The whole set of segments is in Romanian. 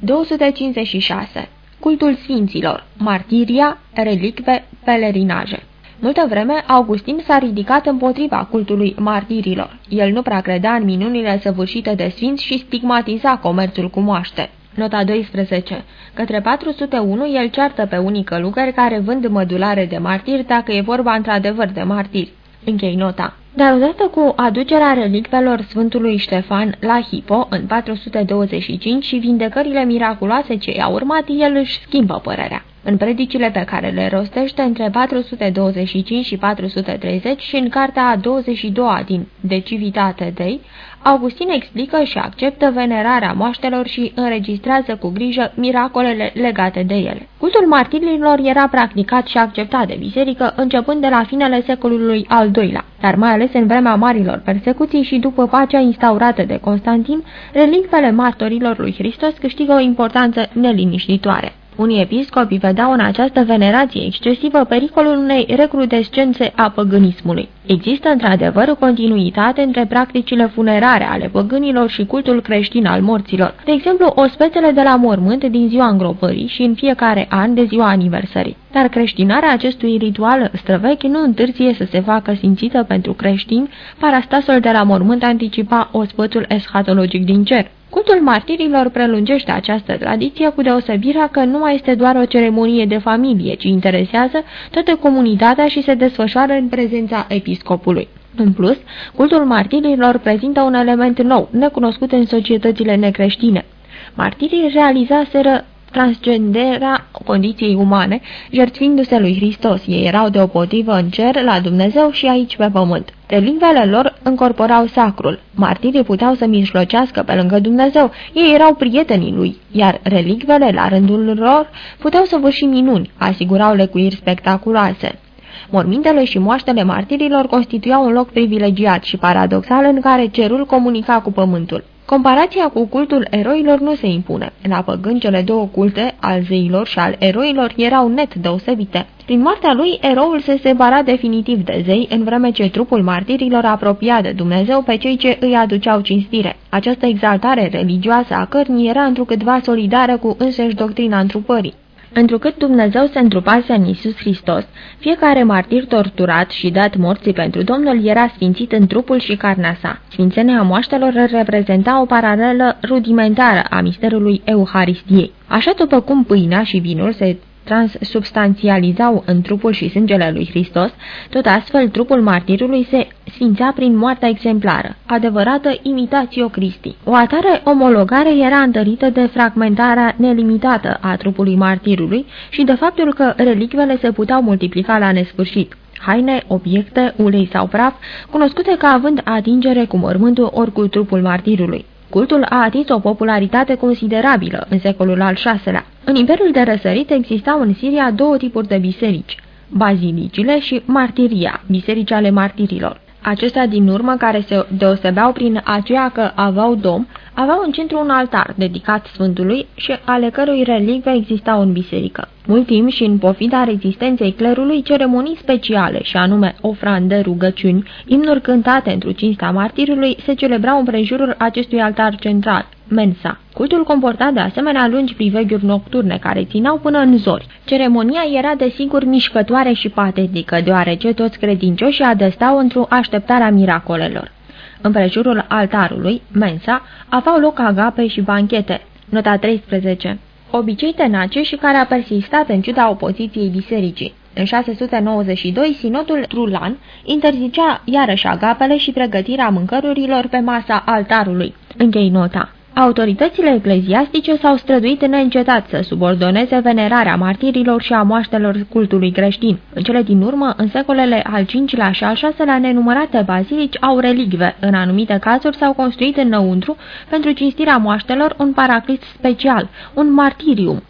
256. Cultul Sfinților, Martiria, Relicve, Pelerinaje Multă vreme, Augustin s-a ridicat împotriva cultului martirilor. El nu prea credea în minunile săvârșite de sfinți și stigmatiza comerțul cu moaște. Nota 12. Către 401 el ceartă pe unii călugări care vând mădulare de martiri dacă e vorba într-adevăr de martiri. Închei nota. Dar odată cu aducerea relicvelor Sfântului Ștefan la Hipo în 425 și vindecările miraculoase ce i-au urmat, el își schimbă părerea. În predicile pe care le rostește între 425 și 430 și în cartea a 22-a din De Civitate Dei, Augustin explică și acceptă venerarea moaștelor și înregistrează cu grijă miracolele legate de ele. Cultul martirilor era practicat și acceptat de biserică începând de la finele secolului al II-lea, dar mai ales în vremea marilor persecuții și după pacea instaurată de Constantin, relicvele martorilor lui Hristos câștigă o importanță neliniștitoare. Unii episcopi vedeau în această venerație excesivă pericolul unei recrudescențe a păgânismului. Există într-adevăr o continuitate între practicile funerare ale păgânilor și cultul creștin al morților, de exemplu ospețele de la mormânt din ziua îngropării și în fiecare an de ziua aniversării. Dar creștinarea acestui ritual străvechi nu întârzie să se facă simțită pentru creștini, parastasul de la mormânt anticipa ospățul eschatologic din cer. Cultul martirilor prelungește această tradiție cu deosebirea că nu mai este doar o ceremonie de familie, ci interesează toată comunitatea și se desfășoară în prezența episcopului. În plus, cultul martirilor prezintă un element nou, necunoscut în societățile necreștine. Martirii realizaseră transcenderea condiției umane, jertfindu-se lui Hristos. Ei erau deopotrivă în cer, la Dumnezeu și aici pe pământ. Relicvele lor încorporau sacrul. Martirii puteau să mijlocească pe lângă Dumnezeu, ei erau prietenii lui, iar relicvele, la rândul lor, puteau să vârși minuni, asigurau lecuiri spectaculoase. Mormintele și moaștele martirilor constituiau un loc privilegiat și paradoxal în care cerul comunica cu pământul. Comparația cu cultul eroilor nu se impune. La păgân, cele două culte, al zeilor și al eroilor, erau net deosebite. Prin moartea lui, eroul se separa definitiv de zei, în vreme ce trupul martirilor apropia de Dumnezeu pe cei ce îi aduceau cinstire. Această exaltare religioasă a cărnii era întrucâtva solidară cu însăși doctrina întrupării. Întrucât Dumnezeu se întrupase în Isus Hristos, fiecare martir torturat și dat morții pentru Domnul era sfințit în trupul și carnea sa. Sfințenia moaștelor reprezenta o paralelă rudimentară a misterului Euharistiei. Așa după cum pâinea și vinul se transsubstanțializau în trupul și sângele lui Hristos, tot astfel trupul martirului se sfințea prin moartea exemplară, adevărată imitatio Christi. O atare omologare era întărită de fragmentarea nelimitată a trupului martirului și de faptul că relicvele se puteau multiplica la nesfârșit haine, obiecte, ulei sau praf, cunoscute ca având atingere cu mormântul ori cu trupul martirului. Cultul a atins o popularitate considerabilă în secolul al VI-lea. În Imperiul de Răsărit existau în Siria două tipuri de biserici, bazilicile și martiria, biserici ale martirilor. Acestea din urmă, care se deosebeau prin aceea că aveau dom, aveau în centru un altar dedicat Sfântului și ale cărui relicve existau în biserică. Mult timp și în pofida rezistenței clerului, ceremonii speciale, și anume ofrande, rugăciuni, imnuri cântate într-o cinsta martirului, se celebrau în prejurul acestui altar central, mensa. Cultul comporta de asemenea lungi priveghiuri nocturne care țineau până în zori. Ceremonia era desigur mișcătoare și patetică, deoarece toți credincioșii adăstau într-o așteptare a miracolelor. În prejurul altarului, mensa, aveau loc agape și banchete. Nota 13 obicei tenace și care a persistat în ciuda opoziției bisericii. În 692, sinodul Trulan interzicea iarăși agapele și pregătirea mâncărurilor pe masa altarului. Închei nota. Autoritățile ecleziastice s-au străduit neîncetat să subordoneze venerarea martirilor și a moaștelor cultului creștin. În cele din urmă, în secolele al V-lea și al VI-lea, nenumărate bazilici au relicve. În anumite cazuri s-au construit înăuntru, pentru cinstirea moaștelor, un paraclit special, un martirium.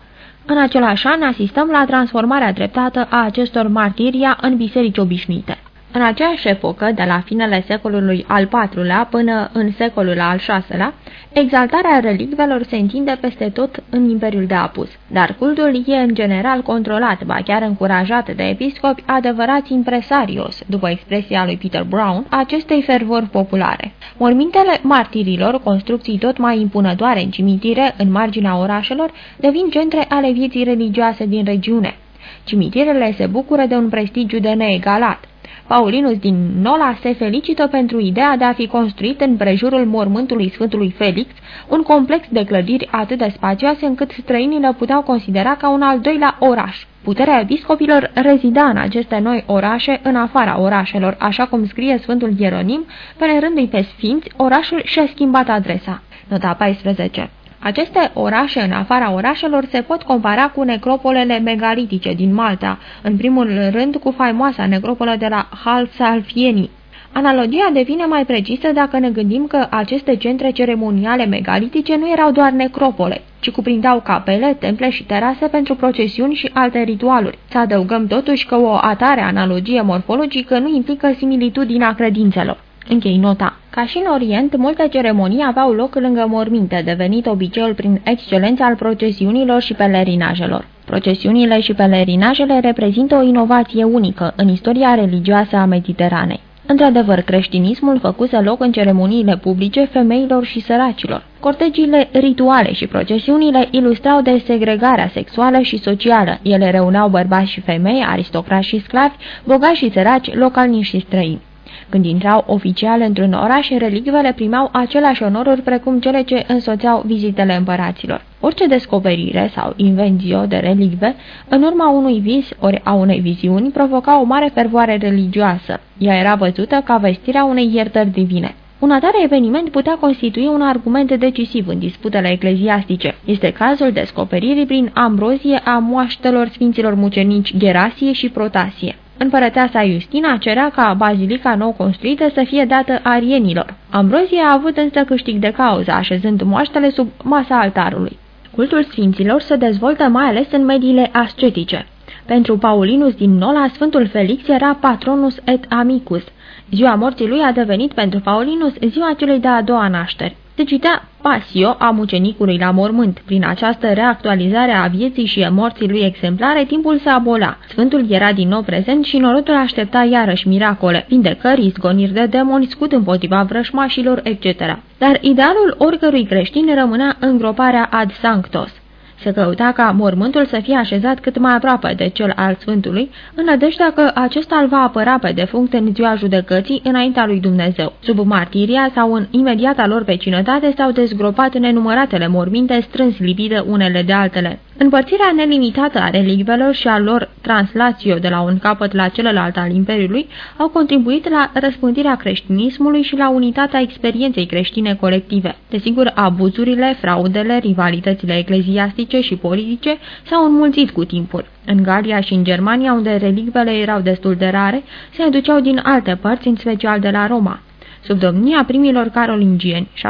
În același an asistăm la transformarea treptată a acestor martiria în biserici obișnuite. În aceeași epocă, de la finele secolului al IV-lea până în secolul al VI-lea, exaltarea relicvelor se întinde peste tot în Imperiul de Apus, dar cultul e în general controlat, ba chiar încurajat de episcopi adevărați impresarios, după expresia lui Peter Brown, acestei fervori populare. Mormintele martirilor, construcții tot mai impunătoare în cimitire, în marginea orașelor, devin centre ale vieții religioase din regiune. Cimitirele se bucură de un prestigiu de neegalat. Paulinus din Nola se felicită pentru ideea de a fi construit în prejurul mormântului Sfântului Felix un complex de clădiri atât de spațioase încât străinii le puteau considera ca un al doilea oraș. Puterea episcopilor rezida în aceste noi orașe, în afara orașelor, așa cum scrie Sfântul Ieronim, venerându-i pe sfinți, orașul și-a schimbat adresa. Nota 14 aceste orașe în afara orașelor se pot compara cu necropolele megalitice din Malta, în primul rând cu faimoasa necropolă de la Halsalfieni. Analogia devine mai precisă dacă ne gândim că aceste centre ceremoniale megalitice nu erau doar necropole, ci cuprindeau capele, temple și terase pentru procesiuni și alte ritualuri. Să adăugăm totuși că o atare analogie morfologică nu implică similitudinea credințelor. Închei nota. Ca și în Orient, multe ceremonii aveau loc lângă morminte, devenit obiceiul prin excelență al procesiunilor și pelerinajelor. Procesiunile și pelerinajele reprezintă o inovație unică în istoria religioasă a Mediteranei. Într-adevăr, creștinismul făcuse loc în ceremoniile publice femeilor și săracilor. Cortegiile rituale și procesiunile ilustrau de segregarea sexuală și socială. Ele reuneau bărbați și femei, aristocrați și sclavi, bogați și săraci, localni și străini. Când intrau oficial într-un oraș, relicvele primeau aceleași onoruri precum cele ce însoțeau vizitele împăraților. Orice descoperire sau invenție de relicve, în urma unui vis ori a unei viziuni, provoca o mare fervoare religioasă. Ea era văzută ca vestirea unei iertări divine. Un atare eveniment putea constitui un argument decisiv în disputele ecleziastice. Este cazul descoperirii prin ambrozie a moaștelor sfinților mucenici Gerasie și Protasie. Împărăteasa Justina cerea ca bazilica nou construită să fie dată arienilor. Ambrozie a avut însă câștig de cauză, așezând moaștele sub masa altarului. Cultul sfinților se dezvoltă mai ales în mediile ascetice. Pentru Paulinus din Nola, Sfântul Felix era patronus et amicus. Ziua morții lui a devenit pentru Paulinus ziua celei de-a doua nașteri. Se citea Pasio a mucenicului la mormânt. Prin această reactualizare a vieții și a morții lui exemplare, timpul se abola. Sfântul era din nou prezent și norodul aștepta iarăși miracole, vindecări, izgoniri de demoni, scut împotriva vrășmașilor, etc. Dar idealul oricărui creștin rămânea îngroparea ad sanctos. Se căuta ca mormântul să fie așezat cât mai aproape de cel al Sfântului, în nădejdea că acesta îl va apăra pe defunct în ziua judecății înaintea lui Dumnezeu. Sub martiria sau în imediata lor vecinătate s-au dezgropat nenumăratele morminte strâns lipite unele de altele. Împărțirea nelimitată a relicvelor și a lor translațio de la un capăt la celălalt al Imperiului au contribuit la răspândirea creștinismului și la unitatea experienței creștine colective. Desigur, abuzurile, fraudele, rivalitățile ecleziastice și politice s-au înmulțit cu timpul. În Galia și în Germania, unde relicvele erau destul de rare, se aduceau din alte părți, în special de la Roma. Sub domnia primilor carolingieni, 740-840,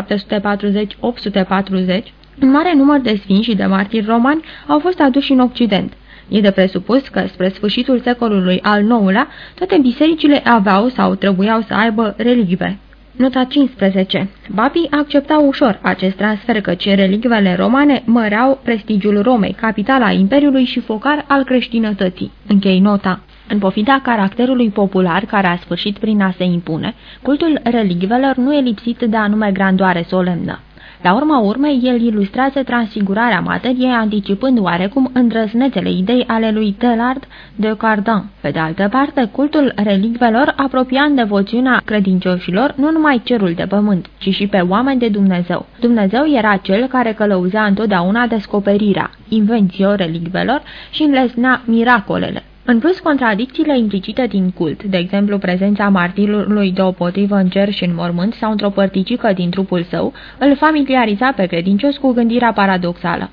un mare număr de sfinți și de martiri romani au fost aduși în Occident. E de presupus că, spre sfârșitul secolului al IX-lea, toate bisericile aveau sau trebuiau să aibă relicve. Nota 15. Babii acceptau ușor acest transfer căci relicvele romane măreau prestigiul Romei, capitala Imperiului și focar al creștinătății. Închei nota. În pofida caracterului popular care a sfârșit prin a se impune, cultul relicvelor nu e lipsit de anume grandoare solemnă. La urma urmei, el ilustrează transfigurarea materiei, anticipând oarecum îndrăznețele idei ale lui Telard de Cardin. Pe de altă parte, cultul relicvelor apropia în devoțiunea credincioșilor nu numai cerul de pământ, ci și pe oameni de Dumnezeu. Dumnezeu era cel care călăuzea întotdeauna descoperirea, invențio relicvelor și înlesnea miracolele. În plus, contradicțiile implicite din cult, de exemplu prezența martirului deopotrivă în cer și în mormânt sau într-o părticică din trupul său, îl familiariza pe credincios cu gândirea paradoxală.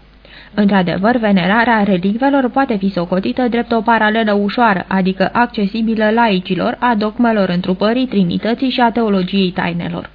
Într-adevăr, venerarea relicvelor poate fi socotită drept o paralelă ușoară, adică accesibilă laicilor, a dogmelor întrupării, trinității și a teologiei tainelor.